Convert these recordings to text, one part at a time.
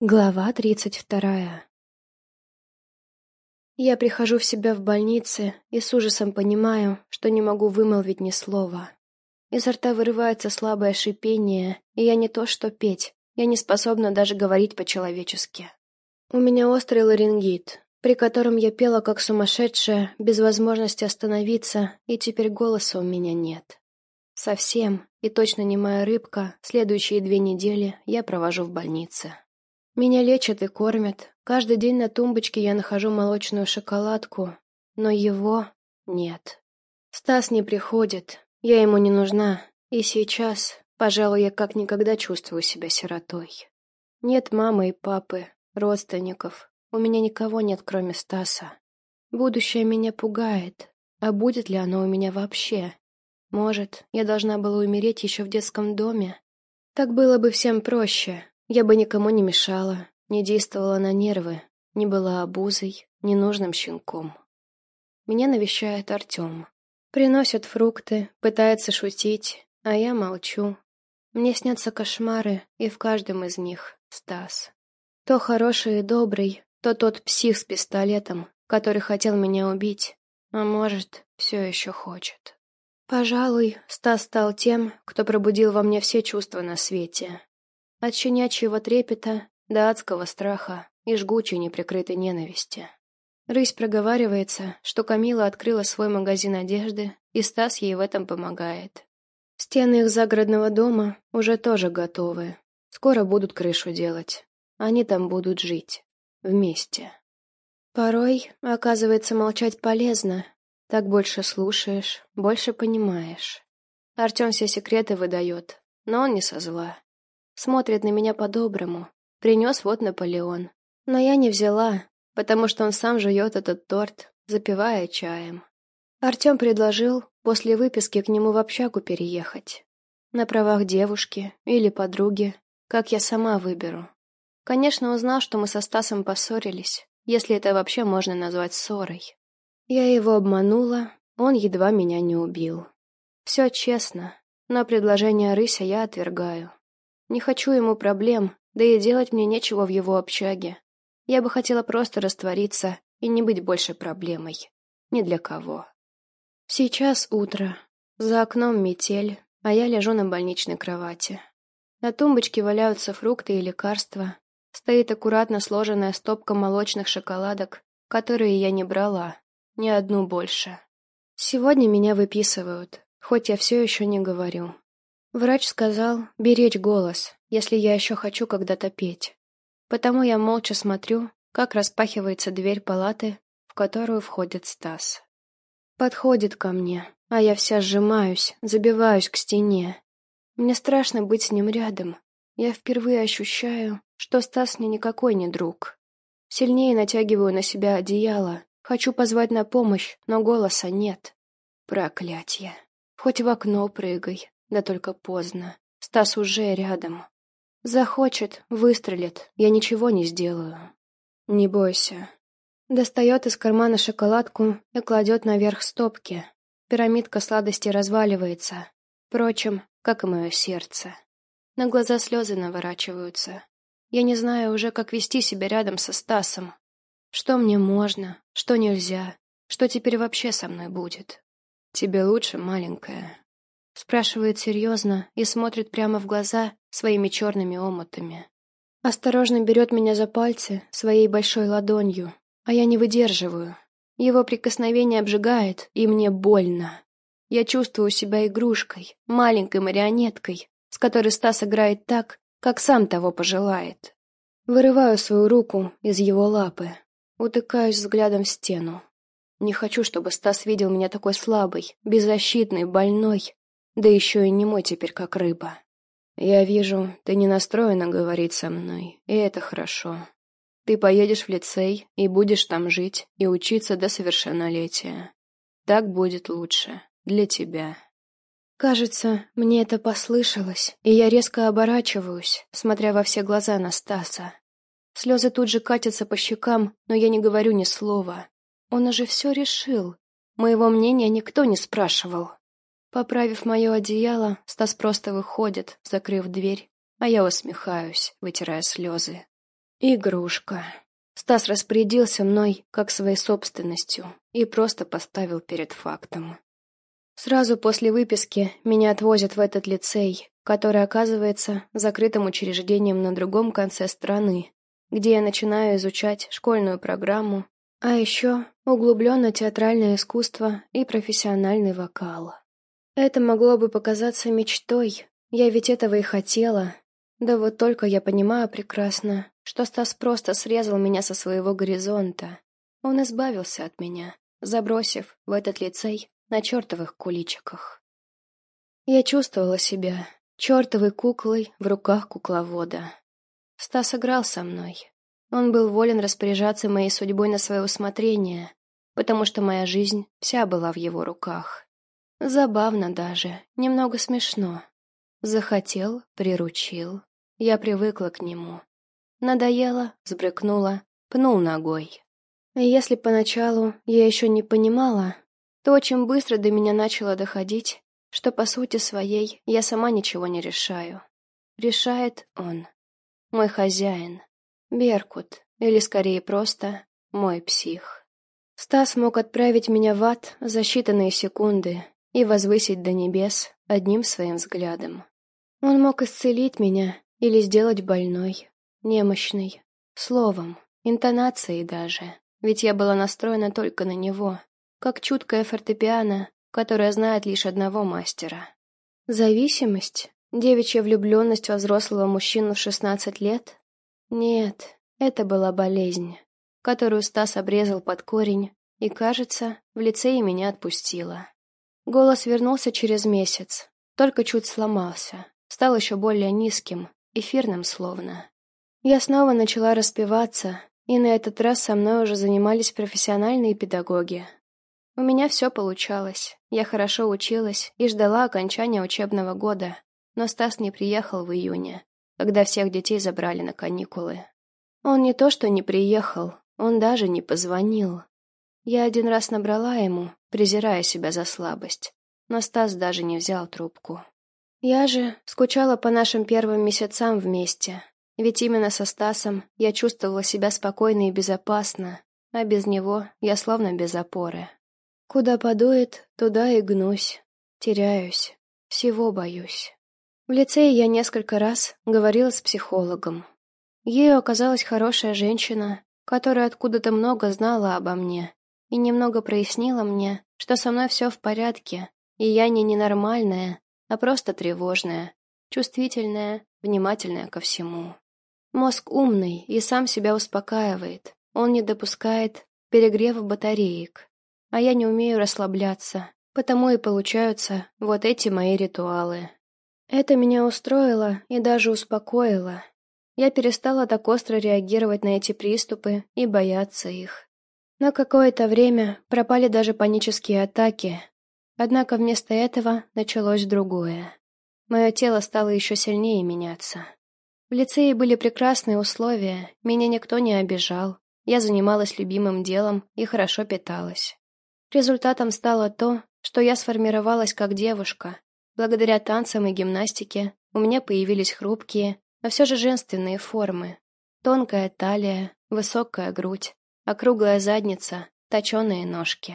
Глава тридцать вторая Я прихожу в себя в больнице и с ужасом понимаю, что не могу вымолвить ни слова. Изо рта вырывается слабое шипение, и я не то что петь, я не способна даже говорить по-человечески. У меня острый ларингит, при котором я пела как сумасшедшая, без возможности остановиться, и теперь голоса у меня нет. Совсем, и точно не моя рыбка, следующие две недели я провожу в больнице. Меня лечат и кормят. Каждый день на тумбочке я нахожу молочную шоколадку, но его нет. Стас не приходит, я ему не нужна, и сейчас, пожалуй, я как никогда чувствую себя сиротой. Нет мамы и папы, родственников, у меня никого нет, кроме Стаса. Будущее меня пугает, а будет ли оно у меня вообще? Может, я должна была умереть еще в детском доме? Так было бы всем проще, я бы никому не мешала, не действовала на нервы, не была обузой, ненужным щенком. Меня навещает Артем. Приносит фрукты, пытается шутить, а я молчу. Мне снятся кошмары, и в каждом из них Стас. То хороший и добрый, то тот псих с пистолетом, который хотел меня убить, а может, все еще хочет. Пожалуй, Стас стал тем, кто пробудил во мне все чувства на свете. От щенячьего трепета до адского страха и жгучей неприкрытой ненависти. Рысь проговаривается, что Камила открыла свой магазин одежды, и Стас ей в этом помогает. Стены их загородного дома уже тоже готовы. Скоро будут крышу делать. Они там будут жить. Вместе. Порой, оказывается, молчать полезно. Так больше слушаешь, больше понимаешь. Артем все секреты выдает, но он не со зла. Смотрит на меня по-доброму. Принес вот Наполеон. Но я не взяла, потому что он сам жует этот торт, запивая чаем. Артем предложил после выписки к нему в общагу переехать. На правах девушки или подруги, как я сама выберу. Конечно, узнал, что мы со Стасом поссорились, если это вообще можно назвать ссорой. Я его обманула, он едва меня не убил. Все честно, но предложение Рыся я отвергаю. Не хочу ему проблем, да и делать мне нечего в его общаге. Я бы хотела просто раствориться и не быть больше проблемой. Ни для кого. Сейчас утро. За окном метель, а я лежу на больничной кровати. На тумбочке валяются фрукты и лекарства. Стоит аккуратно сложенная стопка молочных шоколадок, которые я не брала, ни одну больше. Сегодня меня выписывают, хоть я все еще не говорю. Врач сказал беречь голос, если я еще хочу когда-то петь. Потому я молча смотрю, как распахивается дверь палаты, в которую входит Стас. Подходит ко мне, а я вся сжимаюсь, забиваюсь к стене. Мне страшно быть с ним рядом. Я впервые ощущаю, что Стас мне никакой не друг. Сильнее натягиваю на себя одеяло, хочу позвать на помощь, но голоса нет. Проклятье. Хоть в окно прыгай, да только поздно. Стас уже рядом. Захочет, выстрелит, я ничего не сделаю. Не бойся. Достает из кармана шоколадку и кладет наверх стопки. Пирамидка сладости разваливается. Впрочем, как и мое сердце. На глаза слезы наворачиваются. Я не знаю уже, как вести себя рядом со Стасом. Что мне можно, что нельзя, что теперь вообще со мной будет. Тебе лучше, маленькая. Спрашивает серьезно и смотрит прямо в глаза своими черными омутами. Осторожно берет меня за пальцы своей большой ладонью, а я не выдерживаю. Его прикосновение обжигает, и мне больно. Я чувствую себя игрушкой, маленькой марионеткой, с которой Стас играет так, как сам того пожелает. Вырываю свою руку из его лапы, утыкаюсь взглядом в стену. Не хочу, чтобы Стас видел меня такой слабой, беззащитной, больной, да еще и не мой теперь как рыба. Я вижу, ты не настроена говорить со мной, и это хорошо. Ты поедешь в лицей и будешь там жить и учиться до совершеннолетия. Так будет лучше. Для тебя. Кажется, мне это послышалось, и я резко оборачиваюсь, смотря во все глаза на Стаса. Слезы тут же катятся по щекам, но я не говорю ни слова. Он уже все решил. Моего мнения никто не спрашивал. Поправив мое одеяло, Стас просто выходит, закрыв дверь, а я усмехаюсь, вытирая слезы. Игрушка. Стас распорядился мной как своей собственностью и просто поставил перед фактом. Сразу после выписки меня отвозят в этот лицей, который оказывается закрытым учреждением на другом конце страны, где я начинаю изучать школьную программу, а еще углубленно театральное искусство и профессиональный вокал. Это могло бы показаться мечтой, я ведь этого и хотела. Да вот только я понимаю прекрасно, что Стас просто срезал меня со своего горизонта. Он избавился от меня, забросив в этот лицей на чертовых куличиках. Я чувствовала себя чертовой куклой в руках кукловода. Стас играл со мной. Он был волен распоряжаться моей судьбой на свое усмотрение, потому что моя жизнь вся была в его руках. Забавно даже, немного смешно. Захотел, приручил. Я привыкла к нему. Надоело, сбрыкнула, пнул ногой. если поначалу я еще не понимала, то очень быстро до меня начало доходить, что по сути своей я сама ничего не решаю. Решает он. Мой хозяин. Беркут, или скорее просто мой псих. Стас мог отправить меня в ад за считанные секунды и возвысить до небес одним своим взглядом. Он мог исцелить меня или сделать больной, немощной, словом, интонацией даже, ведь я была настроена только на него, как чуткая фортепиано, которая знает лишь одного мастера. Зависимость? Девичья влюбленность во взрослого мужчину в шестнадцать лет? Нет, это была болезнь, которую Стас обрезал под корень и, кажется, в лице и меня отпустила. Голос вернулся через месяц, только чуть сломался, стал еще более низким, эфирным словно. Я снова начала распеваться, и на этот раз со мной уже занимались профессиональные педагоги. У меня все получалось, я хорошо училась и ждала окончания учебного года, но Стас не приехал в июне, когда всех детей забрали на каникулы. Он не то что не приехал, он даже не позвонил. Я один раз набрала ему, презирая себя за слабость, но Стас даже не взял трубку. Я же скучала по нашим первым месяцам вместе, ведь именно со Стасом я чувствовала себя спокойно и безопасно, а без него я словно без опоры. Куда подует, туда и гнусь, теряюсь, всего боюсь. В лицее я несколько раз говорила с психологом. Ею оказалась хорошая женщина, которая откуда-то много знала обо мне и немного прояснила мне, что со мной все в порядке, и я не ненормальная, а просто тревожная, чувствительная, внимательная ко всему. Мозг умный и сам себя успокаивает, он не допускает перегрева батареек, а я не умею расслабляться, потому и получаются вот эти мои ритуалы. Это меня устроило и даже успокоило. Я перестала так остро реагировать на эти приступы и бояться их. На какое-то время пропали даже панические атаки, однако вместо этого началось другое. Мое тело стало еще сильнее меняться. В лицее были прекрасные условия, меня никто не обижал, я занималась любимым делом и хорошо питалась. Результатом стало то, что я сформировалась как девушка, Благодаря танцам и гимнастике у меня появились хрупкие, но все же женственные формы. Тонкая талия, высокая грудь, округлая задница, точеные ножки.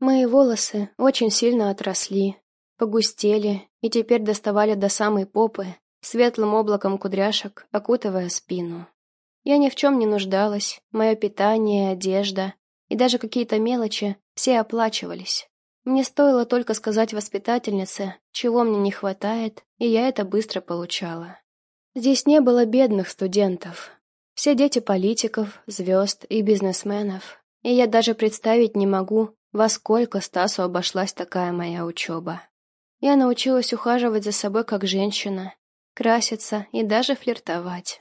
Мои волосы очень сильно отросли, погустели и теперь доставали до самой попы, светлым облаком кудряшек, окутывая спину. Я ни в чем не нуждалась, мое питание, одежда и даже какие-то мелочи все оплачивались. Мне стоило только сказать воспитательнице, чего мне не хватает, и я это быстро получала. Здесь не было бедных студентов. Все дети политиков, звезд и бизнесменов. И я даже представить не могу, во сколько Стасу обошлась такая моя учеба. Я научилась ухаживать за собой как женщина, краситься и даже флиртовать.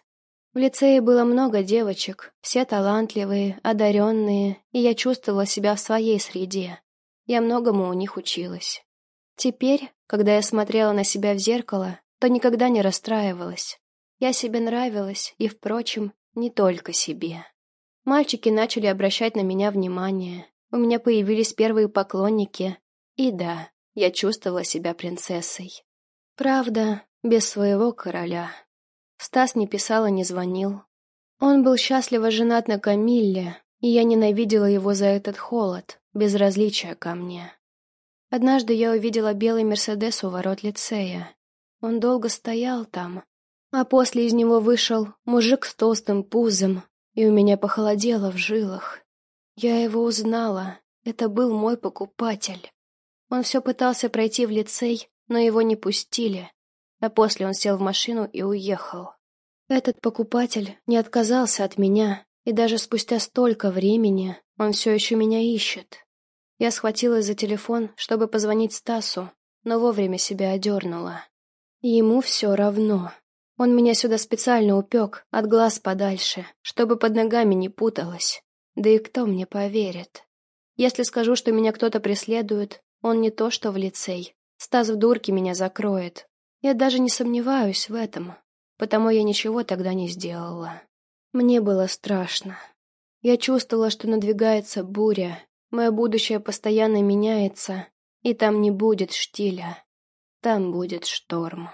В лицее было много девочек, все талантливые, одаренные, и я чувствовала себя в своей среде. Я многому у них училась. Теперь, когда я смотрела на себя в зеркало, то никогда не расстраивалась. Я себе нравилась, и, впрочем, не только себе. Мальчики начали обращать на меня внимание. У меня появились первые поклонники. И да, я чувствовала себя принцессой. Правда, без своего короля. Стас не писал и не звонил. Он был счастливо женат на Камилле, и я ненавидела его за этот холод, безразличие ко мне. Однажды я увидела белый Мерседес у ворот лицея. Он долго стоял там, а после из него вышел мужик с толстым пузом, и у меня похолодело в жилах. Я его узнала, это был мой покупатель. Он все пытался пройти в лицей, но его не пустили, а после он сел в машину и уехал. Этот покупатель не отказался от меня, и даже спустя столько времени он все еще меня ищет. Я схватилась за телефон, чтобы позвонить Стасу, но вовремя себя одернула. Ему все равно. Он меня сюда специально упек, от глаз подальше, чтобы под ногами не путалось. Да и кто мне поверит? Если скажу, что меня кто-то преследует, он не то что в лицей. Стас в дурке меня закроет. Я даже не сомневаюсь в этом, потому я ничего тогда не сделала. Мне было страшно. Я чувствовала, что надвигается буря, мое будущее постоянно меняется, и там не будет штиля, там будет шторм.